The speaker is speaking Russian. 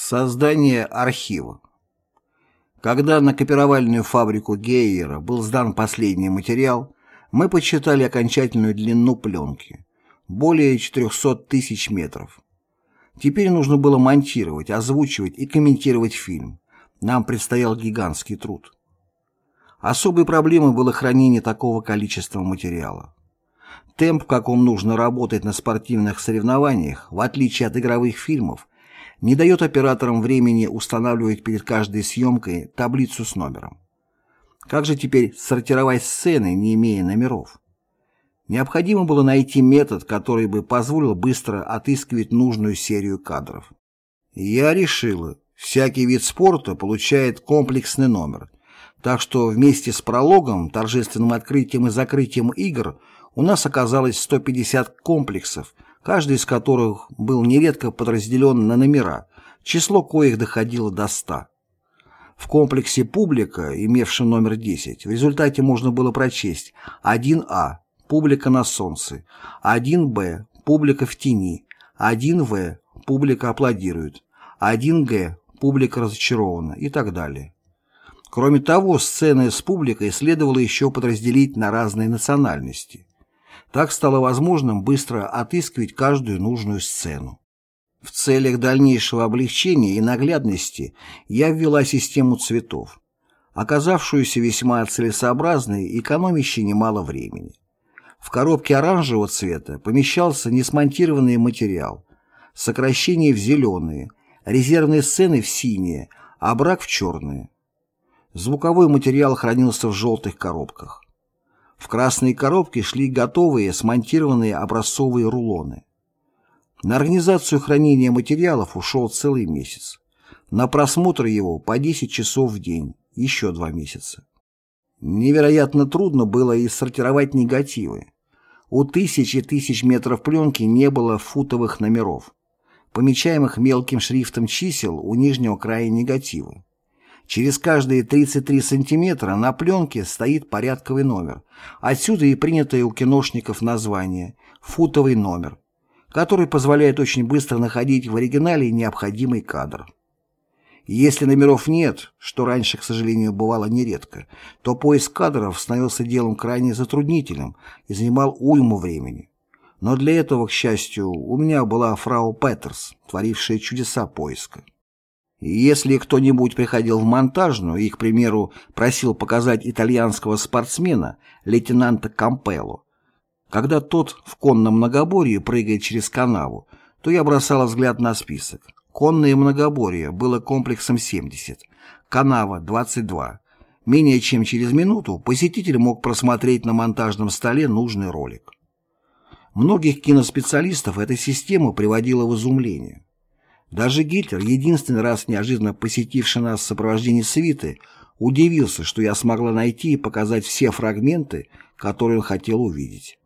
Создание архива. Когда на копировальную фабрику Гейера был сдан последний материал, мы подсчитали окончательную длину пленки – более 400 тысяч метров. Теперь нужно было монтировать, озвучивать и комментировать фильм. Нам предстоял гигантский труд. Особой проблемой было хранение такого количества материала. Темп, в каком нужно работать на спортивных соревнованиях, в отличие от игровых фильмов, не дает операторам времени устанавливать перед каждой съемкой таблицу с номером. Как же теперь сортировать сцены, не имея номеров? Необходимо было найти метод, который бы позволил быстро отыскивать нужную серию кадров. Я решила, всякий вид спорта получает комплексный номер, так что вместе с прологом, торжественным открытием и закрытием игр у нас оказалось 150 комплексов – каждый из которых был нередко подразделен на номера, число коих доходило до 100. В комплексе «Публика», имевшем номер 10, в результате можно было прочесть 1А – «Публика на солнце», 1Б – «Публика в тени», 1В – «Публика аплодирует», 1Г – «Публика разочарована» и так далее. Кроме того, сцены с публикой следовало еще подразделить на разные национальности. Так стало возможным быстро отыскивать каждую нужную сцену. В целях дальнейшего облегчения и наглядности я ввела систему цветов, оказавшуюся весьма целесообразной и экономящей немало времени. В коробке оранжевого цвета помещался несмонтированный материал, сокращение в зеленые, резервные сцены в синие, а брак в черные. Звуковой материал хранился в желтых коробках. В красные коробки шли готовые смонтированные образцовые рулоны. На организацию хранения материалов ушел целый месяц. На просмотр его по 10 часов в день, еще два месяца. Невероятно трудно было и сортировать негативы. У тысяч и тысяч метров пленки не было футовых номеров, помечаемых мелким шрифтом чисел у нижнего края негатива. Через каждые 33 сантиметра на пленке стоит порядковый номер. Отсюда и принятое у киношников название «футовый номер», который позволяет очень быстро находить в оригинале необходимый кадр. Если номеров нет, что раньше, к сожалению, бывало нередко, то поиск кадров становился делом крайне затруднительным и занимал уйму времени. Но для этого, к счастью, у меня была фрау Петерс, творившая чудеса поиска. Если кто-нибудь приходил в монтажную и, к примеру, просил показать итальянского спортсмена, лейтенанта Кампелло, когда тот в конном многоборье прыгает через канаву, то я бросала взгляд на список. Конное многоборье было комплексом 70, канава 22. Менее чем через минуту посетитель мог просмотреть на монтажном столе нужный ролик. Многих киноспециалистов эта система приводила в изумление. Даже Гитлер, единственный раз неожиданно посетивший нас в сопровождении свиты, удивился, что я смогла найти и показать все фрагменты, которые он хотел увидеть.